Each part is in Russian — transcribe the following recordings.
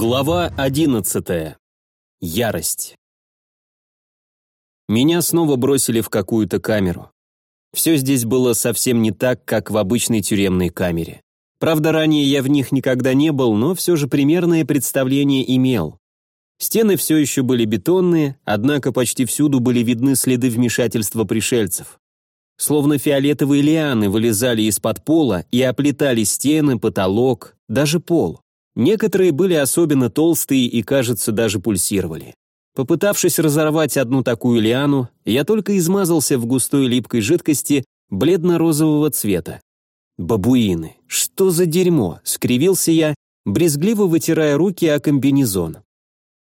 Глава 11. Ярость. Меня снова бросили в какую-то камеру. Все здесь было совсем не так, как в обычной тюремной камере. Правда, ранее я в них никогда не был, но все же примерное представление имел. Стены все еще были бетонные, однако почти всюду были видны следы вмешательства пришельцев. Словно фиолетовые лианы вылезали из-под пола и оплетали стены, потолок, даже пол. Некоторые были особенно толстые и, кажется, даже пульсировали. Попытавшись разорвать одну такую лиану, я только измазался в густой липкой жидкости бледно-розового цвета. «Бабуины! Что за дерьмо?» — скривился я, брезгливо вытирая руки о комбинезон.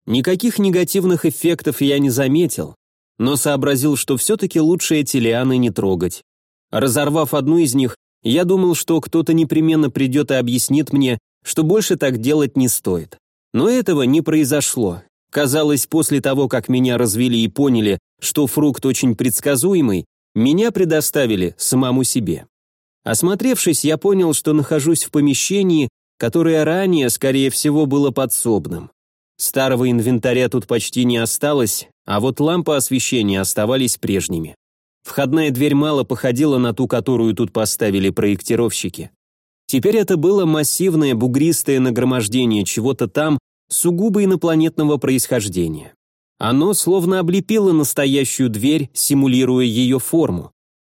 Никаких негативных эффектов я не заметил, но сообразил, что все-таки лучше эти лианы не трогать. Разорвав одну из них, я думал, что кто-то непременно придет и объяснит мне, что больше так делать не стоит. Но этого не произошло. Казалось, после того, как меня развели и поняли, что фрукт очень предсказуемый, меня предоставили самому себе. Осмотревшись, я понял, что нахожусь в помещении, которое ранее, скорее всего, было подсобным. Старого инвентаря тут почти не осталось, а вот лампы освещения оставались прежними. Входная дверь мало походила на ту, которую тут поставили проектировщики. Теперь это было массивное бугристое нагромождение чего-то там сугубо инопланетного происхождения. Оно словно облепило настоящую дверь, симулируя ее форму.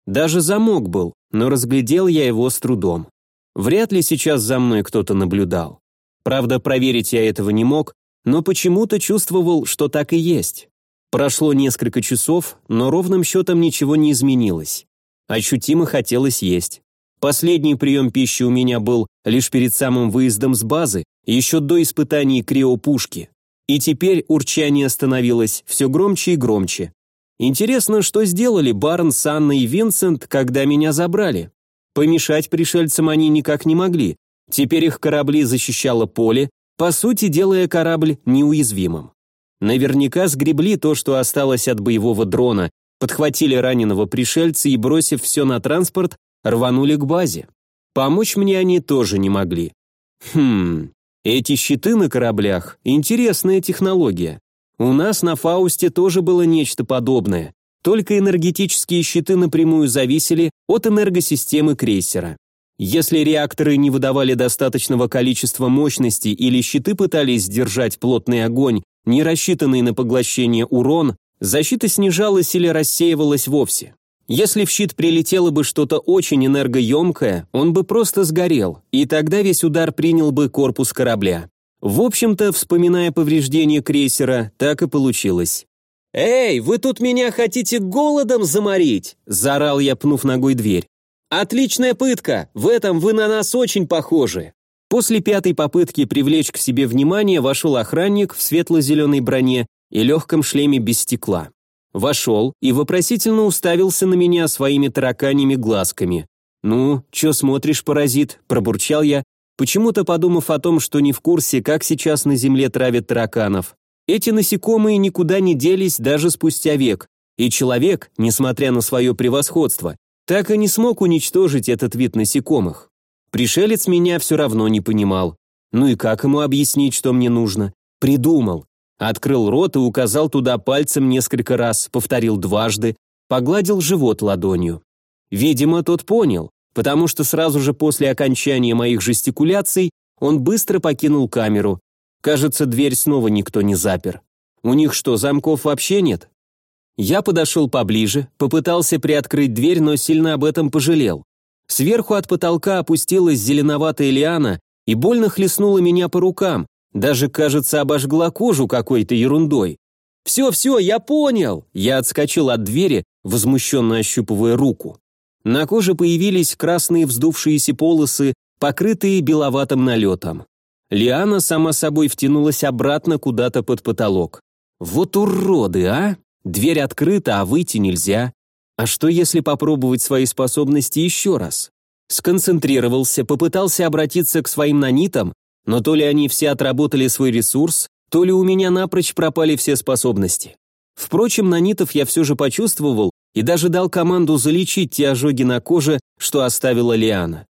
Даже замок был, но разглядел я его с трудом. Вряд ли сейчас за мной кто-то наблюдал. Правда, проверить я этого не мог, но почему-то чувствовал, что так и есть. Прошло несколько часов, но ровным счетом ничего не изменилось. Ощутимо хотелось есть. Последний прием пищи у меня был лишь перед самым выездом с базы, еще до испытаний криопушки. И теперь урчание становилось все громче и громче. Интересно, что сделали Барн, Анной и Винсент, когда меня забрали? Помешать пришельцам они никак не могли. Теперь их корабли защищало поле, по сути делая корабль неуязвимым. Наверняка сгребли то, что осталось от боевого дрона, подхватили раненого пришельца и, бросив все на транспорт, рванули к базе. Помочь мне они тоже не могли. Хм, эти щиты на кораблях – интересная технология. У нас на Фаусте тоже было нечто подобное, только энергетические щиты напрямую зависели от энергосистемы крейсера. Если реакторы не выдавали достаточного количества мощности или щиты пытались сдержать плотный огонь, не рассчитанный на поглощение урон, защита снижалась или рассеивалась вовсе. Если в щит прилетело бы что-то очень энергоемкое, он бы просто сгорел, и тогда весь удар принял бы корпус корабля. В общем-то, вспоминая повреждения крейсера, так и получилось. «Эй, вы тут меня хотите голодом заморить?» – заорал я, пнув ногой дверь. «Отличная пытка! В этом вы на нас очень похожи!» После пятой попытки привлечь к себе внимание вошел охранник в светло-зеленой броне и легком шлеме без стекла. Вошел и вопросительно уставился на меня своими тараканьими глазками. «Ну, чё смотришь, паразит?» – пробурчал я, почему-то подумав о том, что не в курсе, как сейчас на Земле травят тараканов. Эти насекомые никуда не делись даже спустя век, и человек, несмотря на свое превосходство, так и не смог уничтожить этот вид насекомых. Пришелец меня все равно не понимал. Ну и как ему объяснить, что мне нужно? Придумал. Открыл рот и указал туда пальцем несколько раз, повторил дважды, погладил живот ладонью. Видимо, тот понял, потому что сразу же после окончания моих жестикуляций он быстро покинул камеру. Кажется, дверь снова никто не запер. У них что, замков вообще нет? Я подошел поближе, попытался приоткрыть дверь, но сильно об этом пожалел. Сверху от потолка опустилась зеленоватая лиана и больно хлестнула меня по рукам, даже, кажется, обожгла кожу какой-то ерундой. «Все, все, я понял!» Я отскочил от двери, возмущенно ощупывая руку. На коже появились красные вздувшиеся полосы, покрытые беловатым налетом. Лиана сама собой втянулась обратно куда-то под потолок. «Вот уроды, а! Дверь открыта, а выйти нельзя. А что, если попробовать свои способности еще раз?» Сконцентрировался, попытался обратиться к своим нанитам, но то ли они все отработали свой ресурс, то ли у меня напрочь пропали все способности. Впрочем, нанитов я все же почувствовал и даже дал команду залечить те ожоги на коже, что оставила Лиана.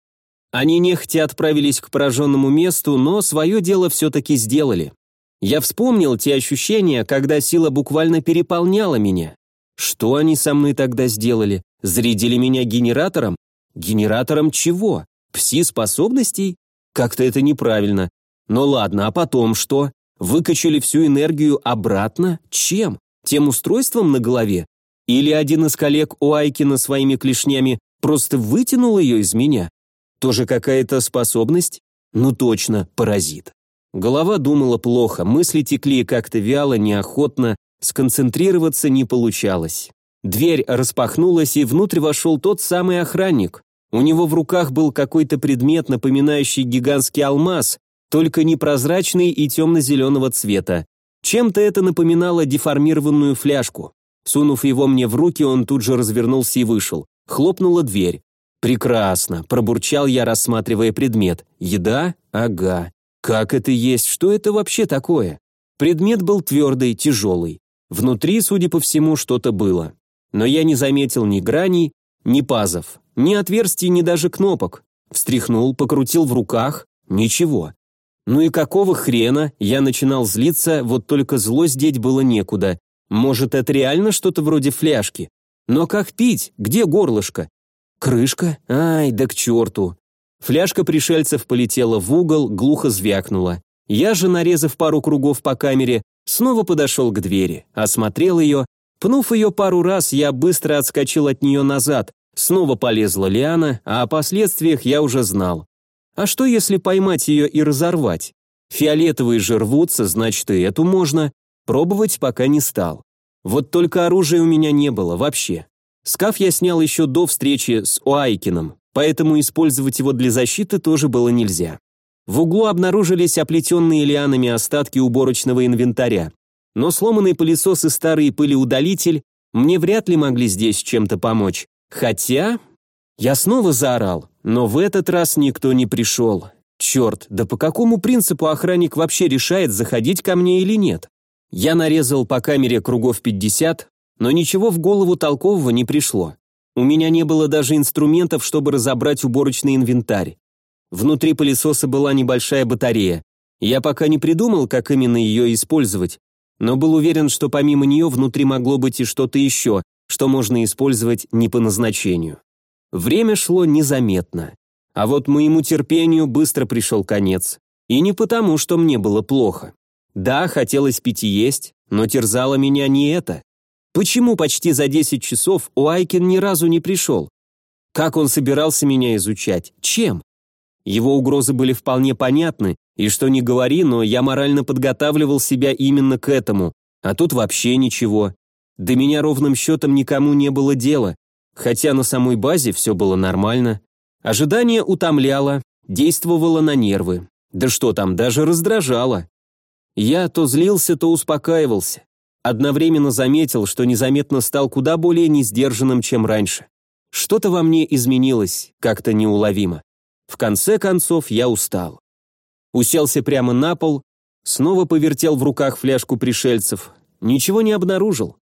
Они нехотя отправились к пораженному месту, но свое дело все-таки сделали. Я вспомнил те ощущения, когда сила буквально переполняла меня. Что они со мной тогда сделали? Зарядили меня генератором? Генератором чего? Пси-способностей? Как-то это неправильно. Но ладно, а потом что? Выкачали всю энергию обратно? Чем? Тем устройством на голове? Или один из коллег у Айкина своими клешнями просто вытянул ее из меня? Тоже какая-то способность? Ну точно, паразит. Голова думала плохо, мысли текли как-то вяло, неохотно, сконцентрироваться не получалось. Дверь распахнулась, и внутрь вошел тот самый охранник. У него в руках был какой-то предмет, напоминающий гигантский алмаз, только непрозрачный и темно-зеленого цвета. Чем-то это напоминало деформированную фляжку. Сунув его мне в руки, он тут же развернулся и вышел. Хлопнула дверь. «Прекрасно», – пробурчал я, рассматривая предмет. «Еда? Ага. Как это есть? Что это вообще такое? Предмет был твердый, тяжелый. Внутри, судя по всему, что-то было. Но я не заметил ни граней, ни пазов, ни отверстий, ни даже кнопок. Встряхнул, покрутил в руках. Ничего. Ну и какого хрена? Я начинал злиться, вот только злость деть было некуда. Может, это реально что-то вроде фляжки? Но как пить? Где горлышко? Крышка? Ай, да к черту. Фляжка пришельцев полетела в угол, глухо звякнула. Я же, нарезав пару кругов по камере, снова подошел к двери, осмотрел ее. Пнув ее пару раз, я быстро отскочил от нее назад. Снова полезла лиана, а о последствиях я уже знал. А что, если поймать ее и разорвать? Фиолетовые же рвутся, значит, и эту можно. Пробовать пока не стал. Вот только оружия у меня не было вообще. Скаф я снял еще до встречи с Уайкином, поэтому использовать его для защиты тоже было нельзя. В углу обнаружились оплетенные лианами остатки уборочного инвентаря. Но сломанный пылесос и старый пылеудалитель мне вряд ли могли здесь чем-то помочь. Хотя... Я снова заорал, но в этот раз никто не пришел. Черт, да по какому принципу охранник вообще решает, заходить ко мне или нет? Я нарезал по камере кругов 50, но ничего в голову толкового не пришло. У меня не было даже инструментов, чтобы разобрать уборочный инвентарь. Внутри пылесоса была небольшая батарея. Я пока не придумал, как именно ее использовать, но был уверен, что помимо нее внутри могло быть и что-то еще, что можно использовать не по назначению. Время шло незаметно. А вот моему терпению быстро пришел конец. И не потому, что мне было плохо. Да, хотелось пить и есть, но терзало меня не это. Почему почти за 10 часов Уайкин ни разу не пришел? Как он собирался меня изучать? Чем? Его угрозы были вполне понятны, и что ни говори, но я морально подготавливал себя именно к этому, а тут вообще ничего. До меня ровным счетом никому не было дела, хотя на самой базе все было нормально. Ожидание утомляло, действовало на нервы. Да что там, даже раздражало. Я то злился, то успокаивался. Одновременно заметил, что незаметно стал куда более несдержанным, чем раньше. Что-то во мне изменилось, как-то неуловимо. В конце концов, я устал. Уселся прямо на пол, снова повертел в руках фляжку пришельцев. Ничего не обнаружил.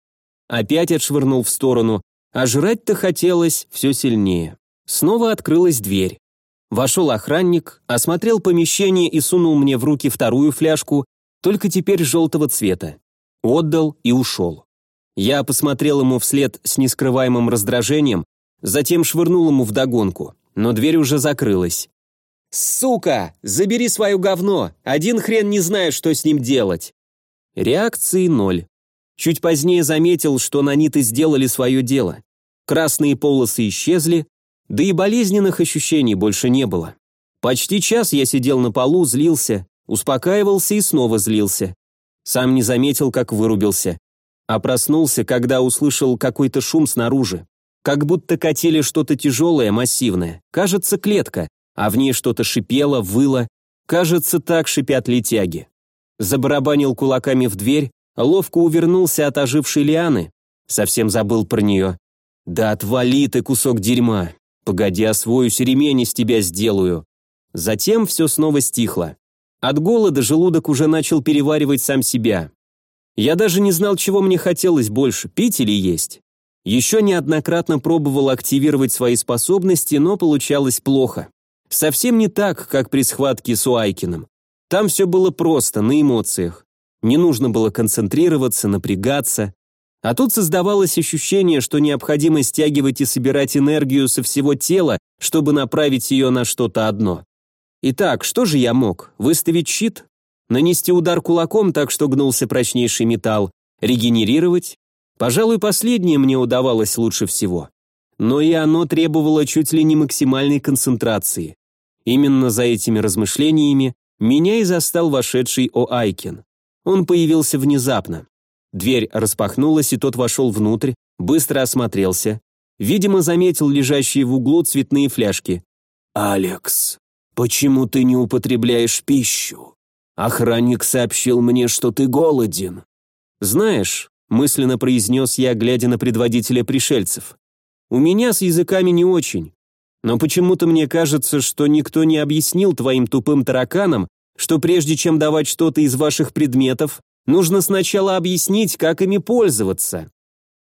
Опять отшвырнул в сторону, а жрать-то хотелось все сильнее. Снова открылась дверь. Вошел охранник, осмотрел помещение и сунул мне в руки вторую фляжку, только теперь желтого цвета отдал и ушел. Я посмотрел ему вслед с нескрываемым раздражением, затем швырнул ему вдогонку, но дверь уже закрылась. «Сука! Забери свое говно! Один хрен не знаю, что с ним делать!» Реакции ноль. Чуть позднее заметил, что наниты сделали свое дело. Красные полосы исчезли, да и болезненных ощущений больше не было. Почти час я сидел на полу, злился, успокаивался и снова злился. Сам не заметил, как вырубился. А проснулся, когда услышал какой-то шум снаружи. Как будто катили что-то тяжелое, массивное. Кажется, клетка, а в ней что-то шипело, выло. Кажется, так шипят летяги. Забарабанил кулаками в дверь, ловко увернулся от ожившей лианы. Совсем забыл про нее. «Да отвали ты, кусок дерьма! Погоди, освоюсь, ремень из тебя сделаю!» Затем все снова стихло. От голода желудок уже начал переваривать сам себя. Я даже не знал, чего мне хотелось больше, пить или есть. Еще неоднократно пробовал активировать свои способности, но получалось плохо. Совсем не так, как при схватке с Уайкиным. Там все было просто, на эмоциях. Не нужно было концентрироваться, напрягаться. А тут создавалось ощущение, что необходимо стягивать и собирать энергию со всего тела, чтобы направить ее на что-то одно. Итак, что же я мог? Выставить щит? Нанести удар кулаком так, что гнулся прочнейший металл? Регенерировать? Пожалуй, последнее мне удавалось лучше всего. Но и оно требовало чуть ли не максимальной концентрации. Именно за этими размышлениями меня и застал вошедший О'Айкен. Он появился внезапно. Дверь распахнулась, и тот вошел внутрь, быстро осмотрелся. Видимо, заметил лежащие в углу цветные фляжки. «Алекс, почему ты не употребляешь пищу? Охранник сообщил мне, что ты голоден». «Знаешь», — мысленно произнес я, глядя на предводителя пришельцев, «у меня с языками не очень. Но почему-то мне кажется, что никто не объяснил твоим тупым тараканам, что прежде чем давать что-то из ваших предметов, нужно сначала объяснить, как ими пользоваться».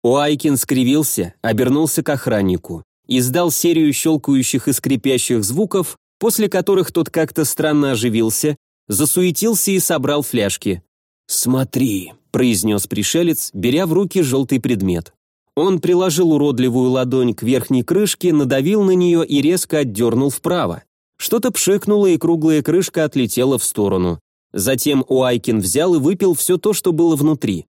Уайкин скривился, обернулся к охраннику, издал серию щелкающих и скрипящих звуков, после которых тот как-то странно оживился, засуетился и собрал фляжки. «Смотри», — произнес пришелец, беря в руки желтый предмет. Он приложил уродливую ладонь к верхней крышке, надавил на нее и резко отдернул вправо. Что-то пшикнуло, и круглая крышка отлетела в сторону. Затем Уайкин взял и выпил все то, что было внутри.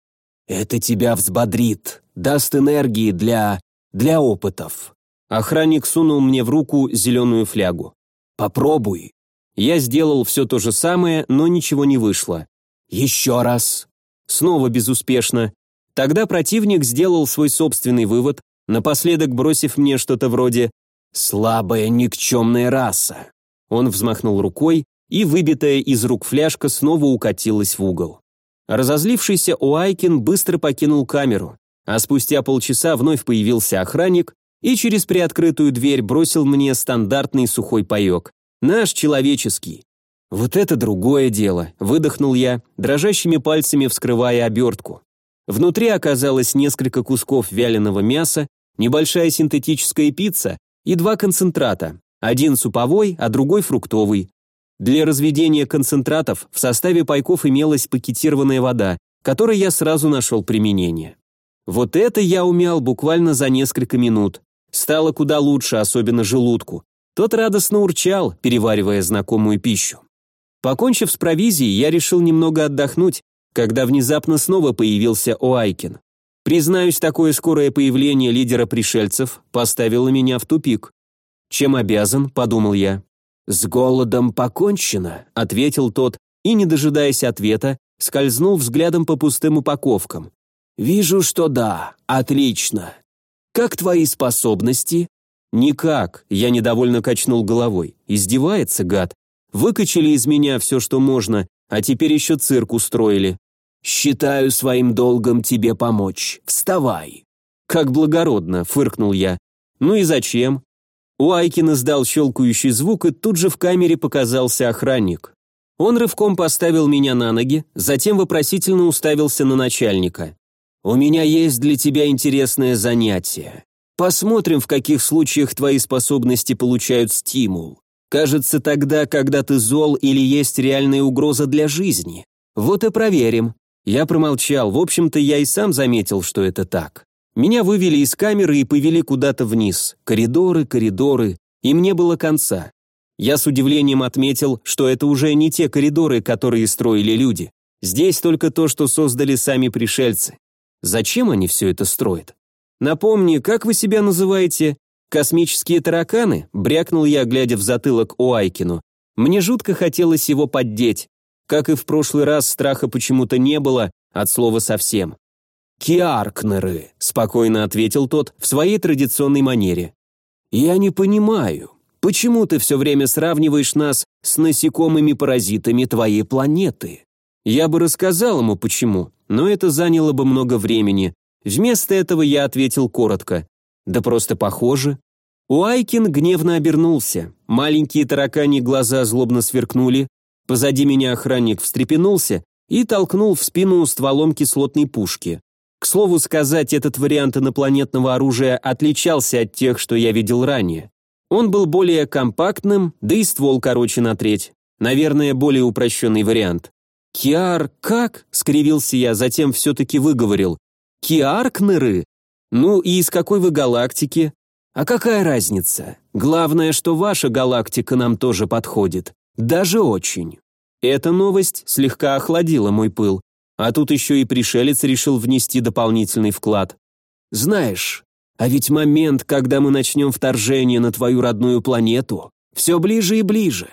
«Это тебя взбодрит, даст энергии для... для опытов». Охранник сунул мне в руку зеленую флягу. «Попробуй». Я сделал все то же самое, но ничего не вышло. «Еще раз». Снова безуспешно. Тогда противник сделал свой собственный вывод, напоследок бросив мне что-то вроде «слабая никчемная раса». Он взмахнул рукой, и выбитая из рук фляжка снова укатилась в угол. Разозлившийся Уайкин быстро покинул камеру, а спустя полчаса вновь появился охранник и через приоткрытую дверь бросил мне стандартный сухой паек. Наш человеческий. Вот это другое дело, выдохнул я, дрожащими пальцами вскрывая обертку. Внутри оказалось несколько кусков вяленого мяса, небольшая синтетическая пицца и два концентрата, один суповой, а другой фруктовый. Для разведения концентратов в составе пайков имелась пакетированная вода, которой я сразу нашел применение. Вот это я умял буквально за несколько минут. Стало куда лучше, особенно желудку. Тот радостно урчал, переваривая знакомую пищу. Покончив с провизией, я решил немного отдохнуть когда внезапно снова появился Оайкин. Признаюсь, такое скорое появление лидера пришельцев поставило меня в тупик. «Чем обязан?» – подумал я. «С голодом покончено», – ответил тот, и, не дожидаясь ответа, скользнул взглядом по пустым упаковкам. «Вижу, что да, отлично. Как твои способности?» «Никак», – я недовольно качнул головой. «Издевается, гад. Выкачали из меня все, что можно, а теперь еще цирк устроили. Считаю своим долгом тебе помочь. Вставай. Как благородно, фыркнул я. Ну и зачем? Уайкин издал щелкающий звук, и тут же в камере показался охранник. Он рывком поставил меня на ноги, затем вопросительно уставился на начальника. «У меня есть для тебя интересное занятие. Посмотрим, в каких случаях твои способности получают стимул. Кажется, тогда, когда ты зол или есть реальная угроза для жизни. Вот и проверим. Я промолчал, в общем-то, я и сам заметил, что это так. Меня вывели из камеры и повели куда-то вниз. Коридоры, коридоры, и мне было конца. Я с удивлением отметил, что это уже не те коридоры, которые строили люди. Здесь только то, что создали сами пришельцы. Зачем они все это строят? Напомни, как вы себя называете? «Космические тараканы?» – брякнул я, глядя в затылок Уайкину. Мне жутко хотелось его поддеть. Как и в прошлый раз, страха почему-то не было, от слова совсем. «Киаркнеры», – спокойно ответил тот в своей традиционной манере. «Я не понимаю, почему ты все время сравниваешь нас с насекомыми-паразитами твоей планеты?» Я бы рассказал ему, почему, но это заняло бы много времени. Вместо этого я ответил коротко. Да просто похоже. Уайкин гневно обернулся. Маленькие таракани глаза злобно сверкнули. Позади меня охранник встрепенулся и толкнул в спину стволом кислотной пушки. К слову сказать, этот вариант инопланетного оружия отличался от тех, что я видел ранее. Он был более компактным, да и ствол короче на треть. Наверное, более упрощенный вариант. «Киар, как?» — скривился я, затем все-таки выговорил. «Киаркнеры? Ну и из какой вы галактики?» «А какая разница? Главное, что ваша галактика нам тоже подходит. Даже очень». Эта новость слегка охладила мой пыл, а тут еще и пришелец решил внести дополнительный вклад. «Знаешь, а ведь момент, когда мы начнем вторжение на твою родную планету, все ближе и ближе».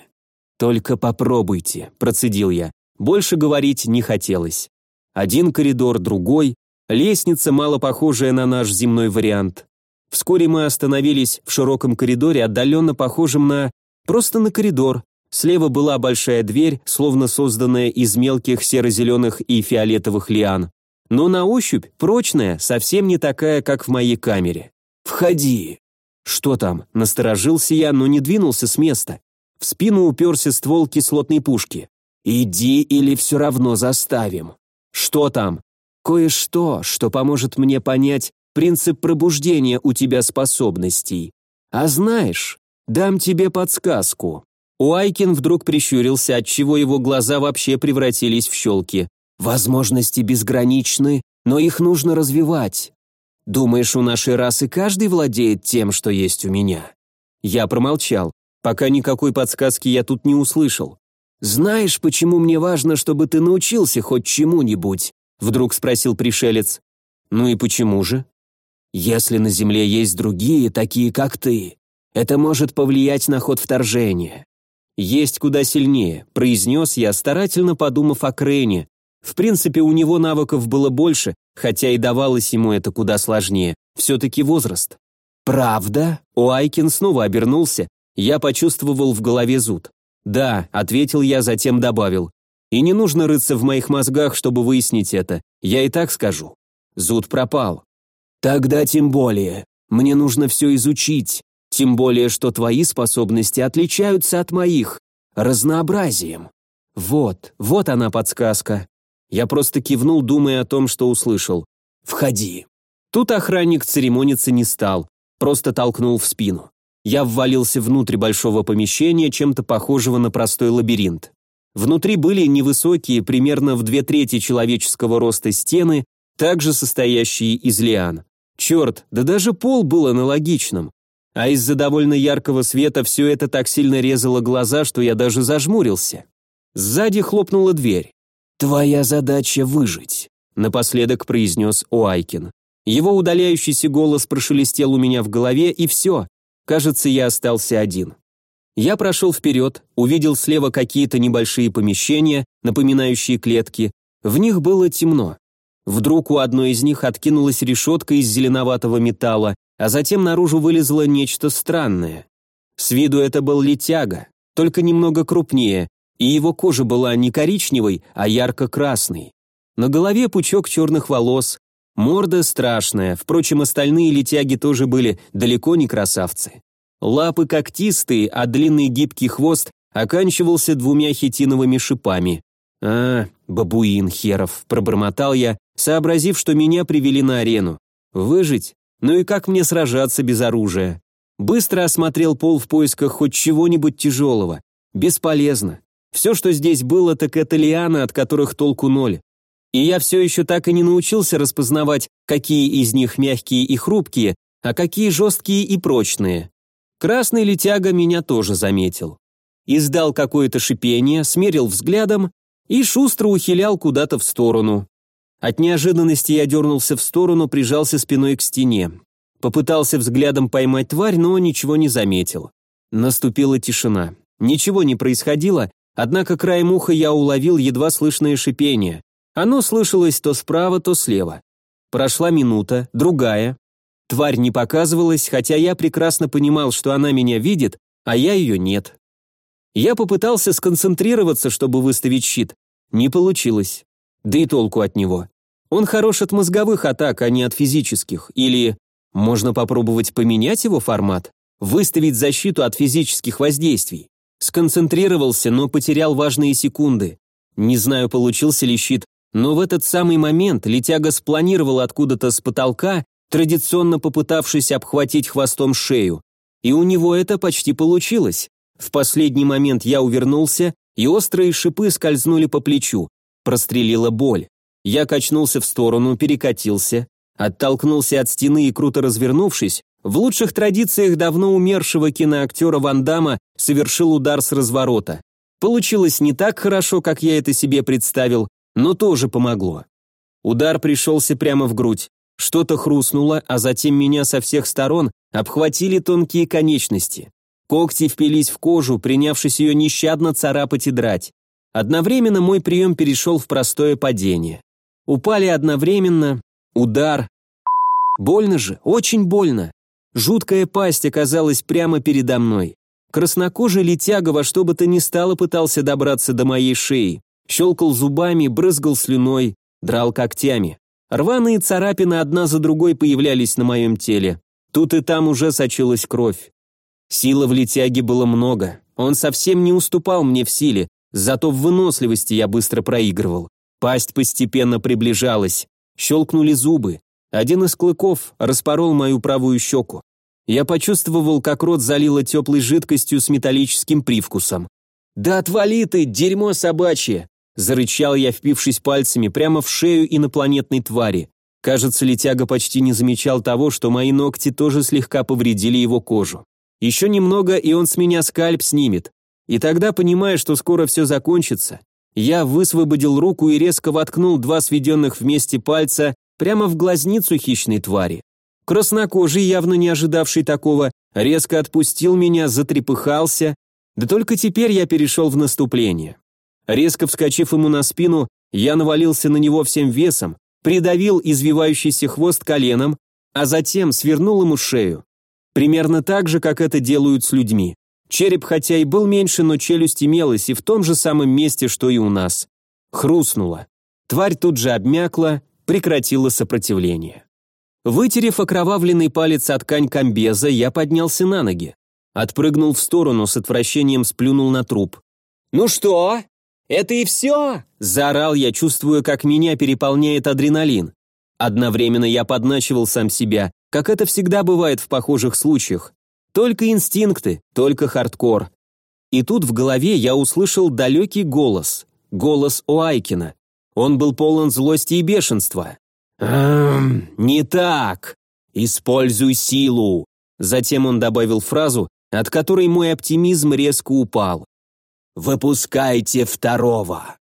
«Только попробуйте», – процедил я. Больше говорить не хотелось. Один коридор, другой, лестница, мало похожая на наш земной вариант. Вскоре мы остановились в широком коридоре, отдаленно похожем на... просто на коридор. Слева была большая дверь, словно созданная из мелких серо-зеленых и фиолетовых лиан. Но на ощупь прочная, совсем не такая, как в моей камере. «Входи!» «Что там?» – насторожился я, но не двинулся с места. В спину уперся ствол кислотной пушки. «Иди или все равно заставим». «Что там?» «Кое-что, что поможет мне понять принцип пробуждения у тебя способностей. А знаешь, дам тебе подсказку». Уайкин вдруг прищурился, отчего его глаза вообще превратились в щелки. «Возможности безграничны, но их нужно развивать. Думаешь, у нашей расы каждый владеет тем, что есть у меня?» Я промолчал. Пока никакой подсказки я тут не услышал. «Знаешь, почему мне важно, чтобы ты научился хоть чему-нибудь?» Вдруг спросил пришелец. «Ну и почему же?» «Если на Земле есть другие, такие как ты, это может повлиять на ход вторжения». «Есть куда сильнее», — произнес я, старательно подумав о Крене. В принципе, у него навыков было больше, хотя и давалось ему это куда сложнее. Все-таки возраст. «Правда?» Уайкин снова обернулся. Я почувствовал в голове зуд. «Да», — ответил я, затем добавил. «И не нужно рыться в моих мозгах, чтобы выяснить это. Я и так скажу. Зуд пропал». «Тогда тем более. Мне нужно все изучить. Тем более, что твои способности отличаются от моих. Разнообразием». «Вот, вот она подсказка». Я просто кивнул, думая о том, что услышал. «Входи». Тут охранник церемониться не стал, просто толкнул в спину я ввалился внутрь большого помещения, чем-то похожего на простой лабиринт. Внутри были невысокие, примерно в две трети человеческого роста стены, также состоящие из лиан. Черт, да даже пол был аналогичным. А из-за довольно яркого света все это так сильно резало глаза, что я даже зажмурился. Сзади хлопнула дверь. «Твоя задача выжить», — напоследок произнес Уайкин. Его удаляющийся голос прошелестел у меня в голове, и все. Кажется, я остался один. Я прошел вперед, увидел слева какие-то небольшие помещения, напоминающие клетки. В них было темно. Вдруг у одной из них откинулась решетка из зеленоватого металла, а затем наружу вылезло нечто странное. С виду это был летяга, только немного крупнее, и его кожа была не коричневой, а ярко-красной. На голове пучок черных волос, Морда страшная, впрочем, остальные летяги тоже были далеко не красавцы. Лапы когтистые, а длинный гибкий хвост оканчивался двумя хитиновыми шипами. «А, бабуин херов», — пробормотал я, сообразив, что меня привели на арену. «Выжить? Ну и как мне сражаться без оружия?» Быстро осмотрел пол в поисках хоть чего-нибудь тяжелого. Бесполезно. Все, что здесь было, так это лианы, от которых толку ноль. И я все еще так и не научился распознавать, какие из них мягкие и хрупкие, а какие жесткие и прочные. Красный летяга меня тоже заметил. Издал какое-то шипение, смерил взглядом и шустро ухилял куда-то в сторону. От неожиданности я дернулся в сторону, прижался спиной к стене. Попытался взглядом поймать тварь, но ничего не заметил. Наступила тишина. Ничего не происходило, однако краем уха я уловил едва слышное шипение. Оно слышалось то справа, то слева. Прошла минута, другая. Тварь не показывалась, хотя я прекрасно понимал, что она меня видит, а я ее нет. Я попытался сконцентрироваться, чтобы выставить щит. Не получилось. Да и толку от него. Он хорош от мозговых атак, а не от физических. Или можно попробовать поменять его формат? Выставить защиту от физических воздействий. Сконцентрировался, но потерял важные секунды. Не знаю, получился ли щит, но в этот самый момент летяга спланировала откуда-то с потолка, традиционно попытавшись обхватить хвостом шею. И у него это почти получилось. В последний момент я увернулся, и острые шипы скользнули по плечу. Прострелила боль. Я качнулся в сторону, перекатился, оттолкнулся от стены и, круто развернувшись, в лучших традициях давно умершего киноактера Ван Дамма совершил удар с разворота. Получилось не так хорошо, как я это себе представил, но тоже помогло. Удар пришелся прямо в грудь. Что-то хрустнуло, а затем меня со всех сторон обхватили тонкие конечности. Когти впились в кожу, принявшись ее нещадно царапать и драть. Одновременно мой прием перешел в простое падение. Упали одновременно, удар. Больно же, очень больно. Жуткая пасть оказалась прямо передо мной. Краснокожий летяга во что бы то ни стало пытался добраться до моей шеи. Щелкал зубами, брызгал слюной, драл когтями. Рваные царапины одна за другой появлялись на моем теле. Тут и там уже сочилась кровь. Силы в летяге было много. Он совсем не уступал мне в силе, зато в выносливости я быстро проигрывал. Пасть постепенно приближалась. Щелкнули зубы. Один из клыков распорол мою правую щеку. Я почувствовал, как рот залило теплой жидкостью с металлическим привкусом. «Да отвали ты, дерьмо собачье!» Зарычал я, впившись пальцами прямо в шею инопланетной твари. Кажется, летяга почти не замечал того, что мои ногти тоже слегка повредили его кожу. Еще немного, и он с меня скальп снимет. И тогда, понимая, что скоро все закончится, я высвободил руку и резко воткнул два сведенных вместе пальца прямо в глазницу хищной твари. Краснокожий, явно не ожидавший такого, резко отпустил меня, затрепыхался. Да только теперь я перешел в наступление. Резко вскочив ему на спину, я навалился на него всем весом, придавил извивающийся хвост коленом, а затем свернул ему шею. Примерно так же, как это делают с людьми. Череп хотя и был меньше, но челюсть имелась и в том же самом месте, что и у нас. Хрустнуло. Тварь тут же обмякла, прекратила сопротивление. Вытерев окровавленный палец от ткань комбеза, я поднялся на ноги. Отпрыгнул в сторону, с отвращением сплюнул на труп. «Ну что? Это и все?» – заорал я, чувствуя, как меня переполняет адреналин. Одновременно я подначивал сам себя, как это всегда бывает в похожих случаях. Только инстинкты, только хардкор. И тут в голове я услышал далекий голос. Голос Уайкина. Он был полон злости и бешенства. «Эм, не так. Используй силу». Затем он добавил фразу, от которой мой оптимизм резко упал. «Выпускайте второго».